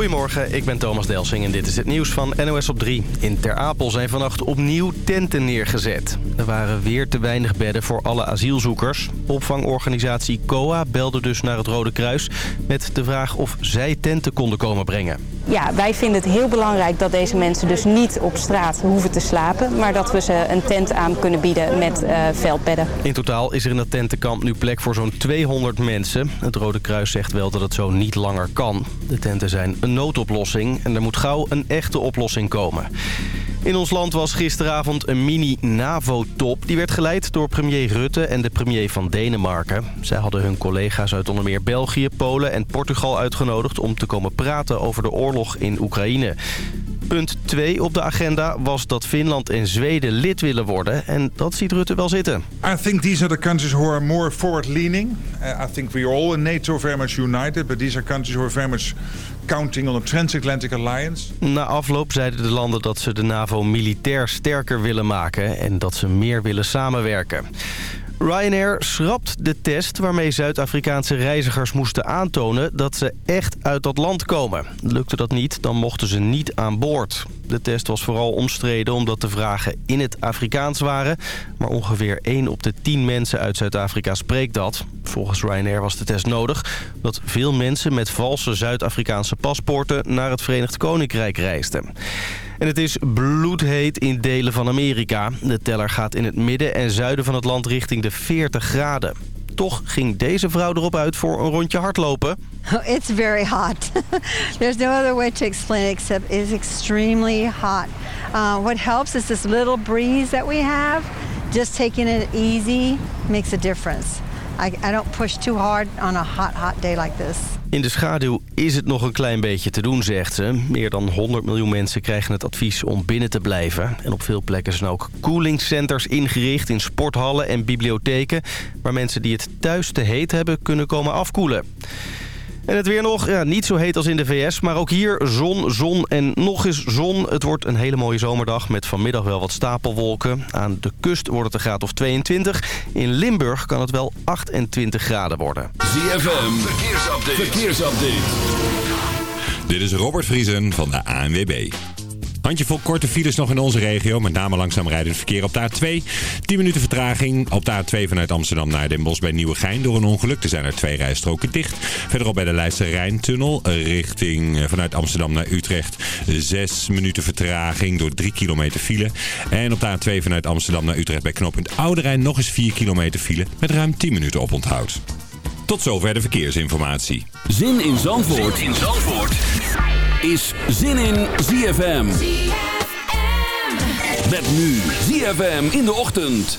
Goedemorgen, ik ben Thomas Delsing en dit is het nieuws van NOS op 3. In Ter Apel zijn vannacht opnieuw tenten neergezet. Er waren weer te weinig bedden voor alle asielzoekers. Opvangorganisatie COA belde dus naar het Rode Kruis... met de vraag of zij tenten konden komen brengen. Ja, wij vinden het heel belangrijk dat deze mensen dus niet op straat hoeven te slapen... maar dat we ze een tent aan kunnen bieden met uh, veldbedden. In totaal is er in dat tentenkamp nu plek voor zo'n 200 mensen. Het Rode Kruis zegt wel dat het zo niet langer kan. De tenten zijn een noodoplossing en er moet gauw een echte oplossing komen. In ons land was gisteravond een mini-NAVO-top. Die werd geleid door premier Rutte en de premier van Denemarken. Zij hadden hun collega's uit onder meer België, Polen en Portugal uitgenodigd... om te komen praten over de oorlog in Oekraïne. Punt 2 op de agenda was dat Finland en Zweden lid willen worden. En dat ziet Rutte wel zitten. I think these are the countries who are more forward-leaning. Uh, I think we are all in NATO very much united. But these are countries who are very much counting on a transatlantic alliance. Na afloop zeiden de landen dat ze de NAVO militair sterker willen maken... en dat ze meer willen samenwerken. Ryanair schrapt de test waarmee Zuid-Afrikaanse reizigers moesten aantonen dat ze echt uit dat land komen. Lukte dat niet, dan mochten ze niet aan boord. De test was vooral omstreden omdat de vragen in het Afrikaans waren. Maar ongeveer 1 op de 10 mensen uit Zuid-Afrika spreekt dat. Volgens Ryanair was de test nodig dat veel mensen met valse Zuid-Afrikaanse paspoorten naar het Verenigd Koninkrijk reisden. En het is bloedheet in delen van Amerika. De teller gaat in het midden en zuiden van het land richting de 40 graden. Toch ging deze vrouw erop uit voor een rondje hardlopen. Oh, it's very hot. There's no other way to explain it except it's extremely hot. Uh, what helps is this little breeze that we have. Just taking it easy makes a difference. I, I don't push too hard on a hot, hot day like this. In de schaduw is het nog een klein beetje te doen, zegt ze. Meer dan 100 miljoen mensen krijgen het advies om binnen te blijven. En op veel plekken zijn ook centers ingericht in sporthallen en bibliotheken... waar mensen die het thuis te heet hebben kunnen komen afkoelen. En het weer nog, ja, niet zo heet als in de VS, maar ook hier zon, zon en nog eens zon. Het wordt een hele mooie zomerdag met vanmiddag wel wat stapelwolken. Aan de kust wordt het een graad of 22. In Limburg kan het wel 28 graden worden. ZFM, verkeersupdate. verkeersupdate. Dit is Robert Vriesen van de ANWB. Handjevol korte files nog in onze regio. Met name langzaam rijdend verkeer op de A2. 10 minuten vertraging op de A2 vanuit Amsterdam naar Den Bosch bij Nieuwegein. Door een ongeluk. Er zijn er twee rijstroken dicht. Verderop bij de Leidse Rijntunnel. Richting eh, vanuit Amsterdam naar Utrecht. 6 minuten vertraging door 3 kilometer file. En op de A2 vanuit Amsterdam naar Utrecht bij knooppunt Oude Rijn nog eens 4 kilometer file. Met ruim 10 minuten op onthoud. Tot zover de verkeersinformatie. Zin in Zandvoort. Zin in Zandvoort is zin in ZFM. Met nu ZFM in de ochtend.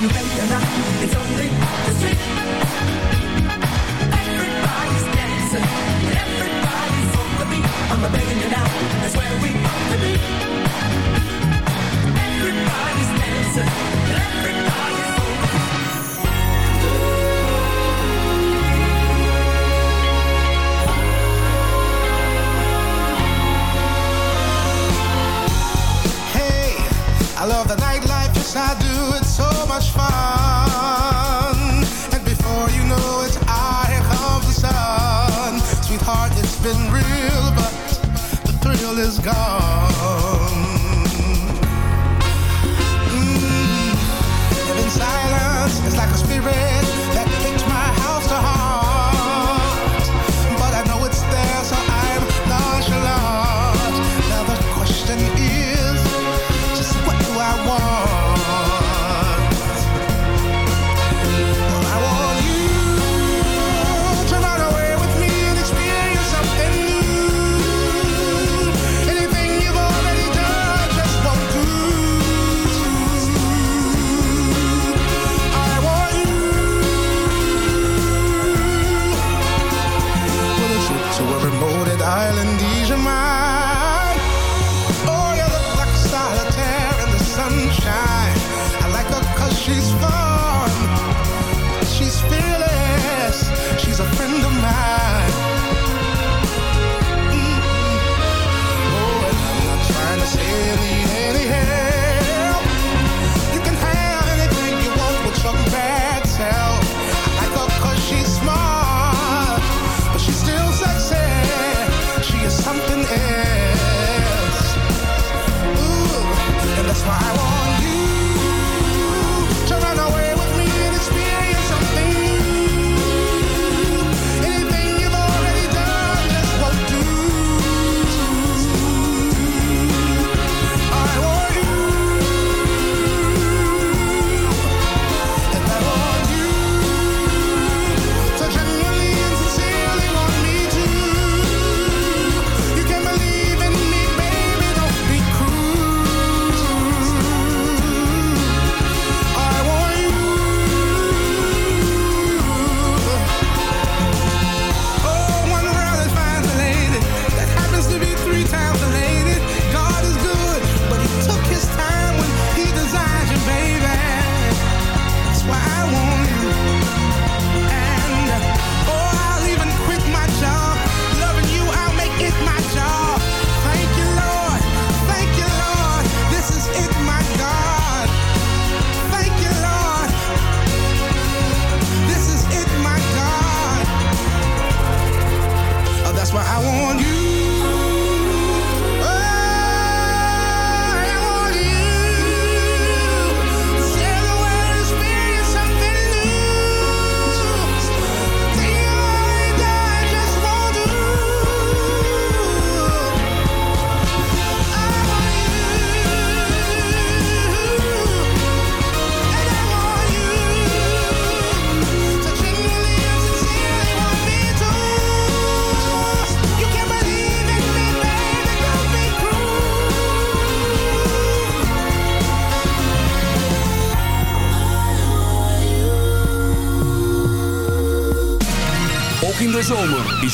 You better not.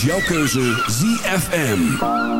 Jouw keuze ZFM.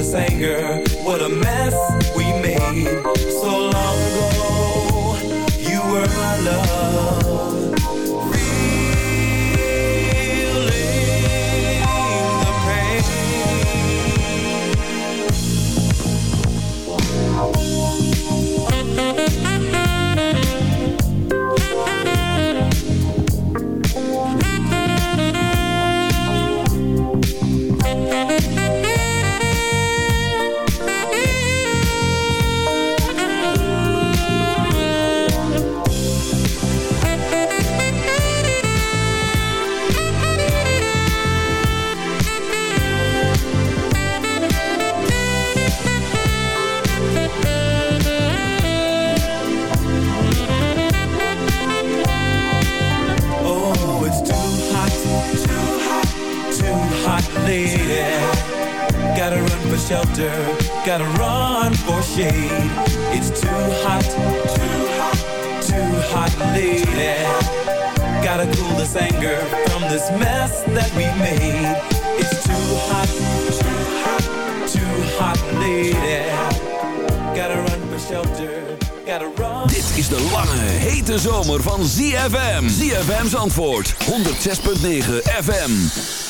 this anger. What a mess hot lady Gotta run for shelter, gotta run for shade. It's too hot, too hot, too hot lady Gotta cool this anger from this mess that we made. It's too hot, too hot, too hot lady Gotta run for shelter, gotta run. Dit is de lange, hete zomer van ZFM ZFM's antwoord, 106.9 FM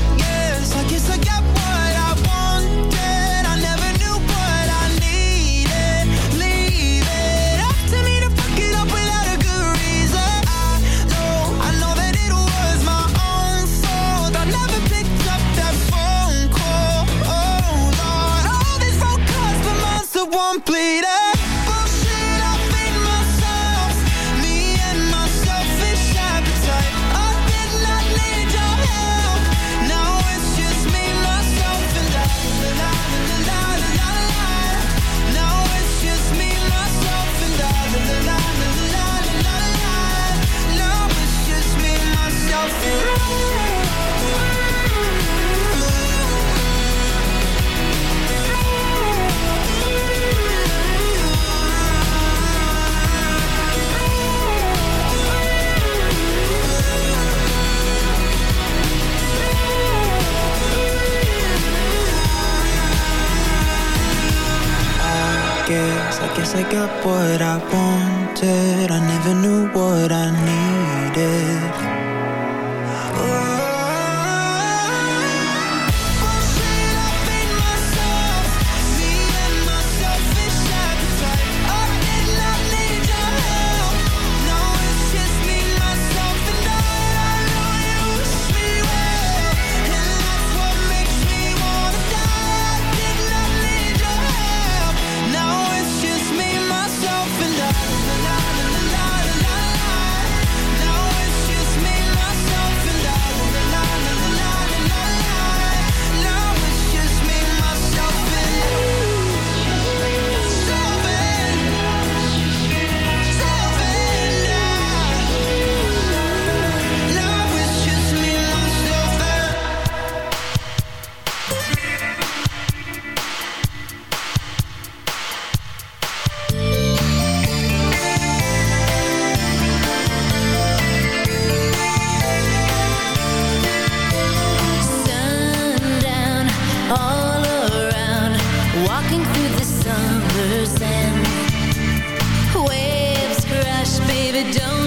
don't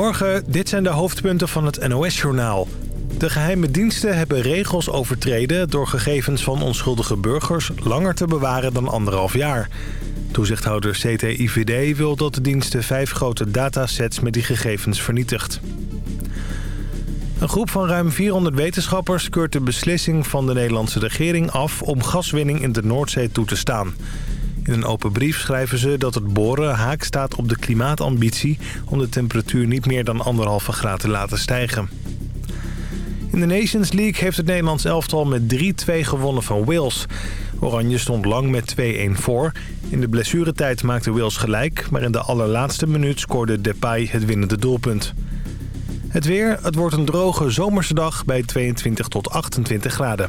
Goedemorgen, dit zijn de hoofdpunten van het NOS-journaal. De geheime diensten hebben regels overtreden... door gegevens van onschuldige burgers langer te bewaren dan anderhalf jaar. Toezichthouder CTIVD wil dat de diensten vijf grote datasets met die gegevens vernietigt. Een groep van ruim 400 wetenschappers keurt de beslissing van de Nederlandse regering af... om gaswinning in de Noordzee toe te staan. In een open brief schrijven ze dat het boren haak staat op de klimaatambitie... om de temperatuur niet meer dan anderhalve graad te laten stijgen. In de Nations League heeft het Nederlands elftal met 3-2 gewonnen van Wales. Oranje stond lang met 2-1 voor. In de blessuretijd maakte Wales gelijk... maar in de allerlaatste minuut scoorde Depay het winnende doelpunt. Het weer, het wordt een droge zomerse dag bij 22 tot 28 graden.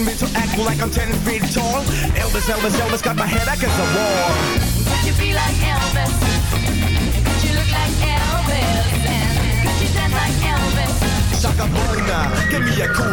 Want me to act like I'm 10 feet tall Elvis, Elvis, Elvis got my head against the wall Could you be like Elvis? Could you look like Elvis? And could you dance like Elvis? Shaka Bona, give me a cool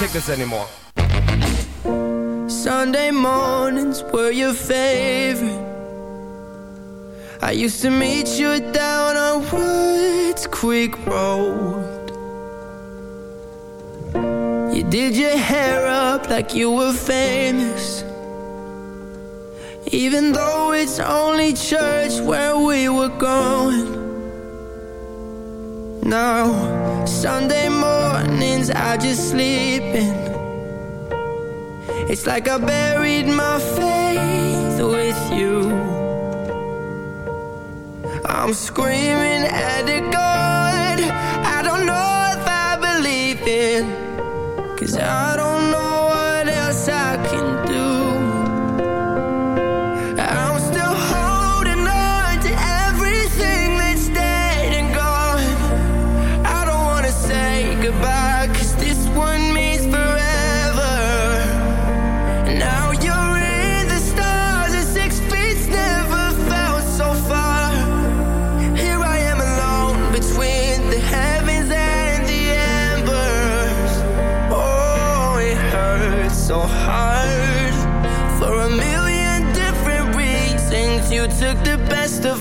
Take this anymore. Sunday mornings were your favorite. I used to meet you down on Woods Creek Road. You did your hair up like you were famous. Even though it's only church where we were going. Now, Sunday mornings I just sleep in. It's like I buried my faith with you. I'm screaming at the God I don't know if I believe in. Cause I don't know what else I can do.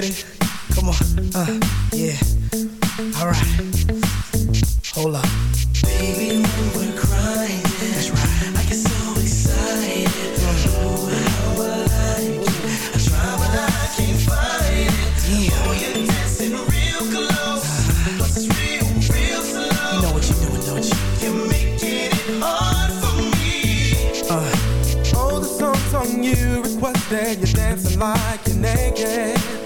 did it. Come on. Uh, yeah. All right. Hold up. That's right. I get so excited. I try, but I can't find it. You're dancing real close. Uh, What's real, real slow. You know what you're doing, don't you? You're making it hard for me. Uh. The songs on you requested. You're dancing like you're naked.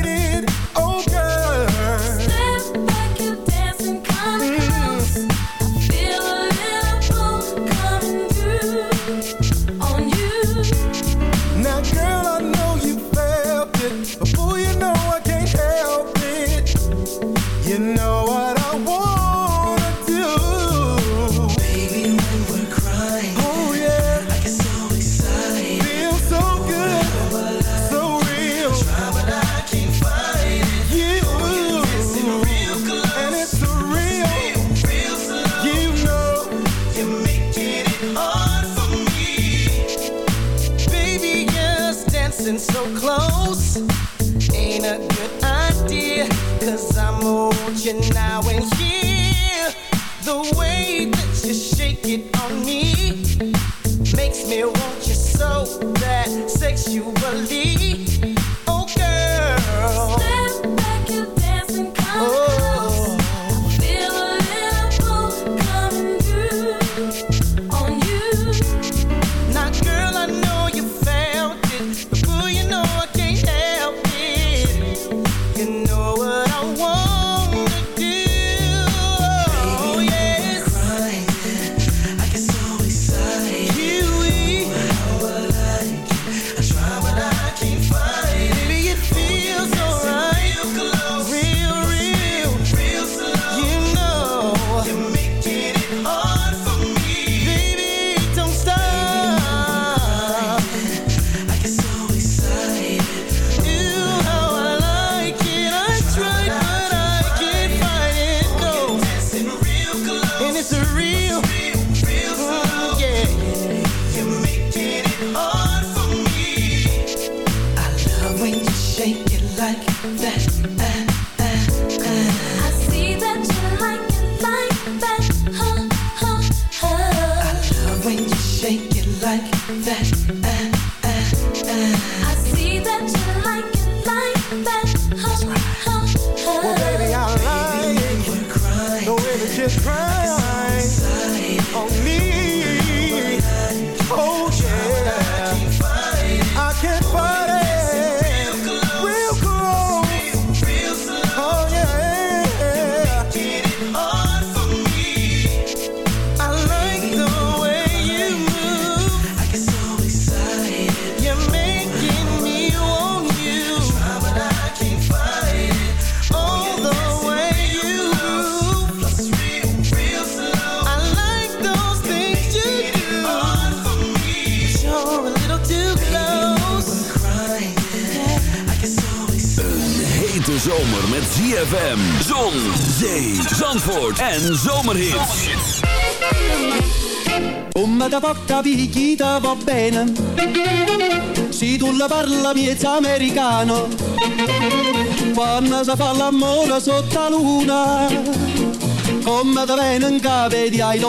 americano quando si fa l'amore sotto la luna come te vengono in capo e di I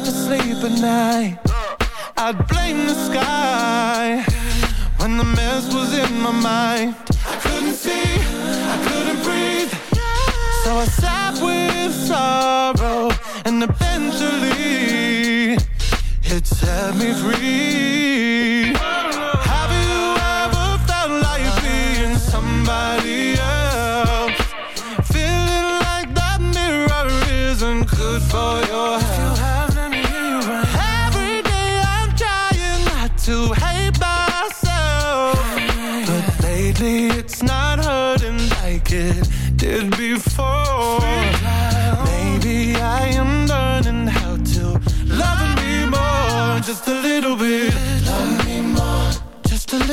enough to sleep at night. I'd blame the sky When the mess was in my mind. I couldn't see, I couldn't breathe. So I sat with sorrow And eventually It set me free.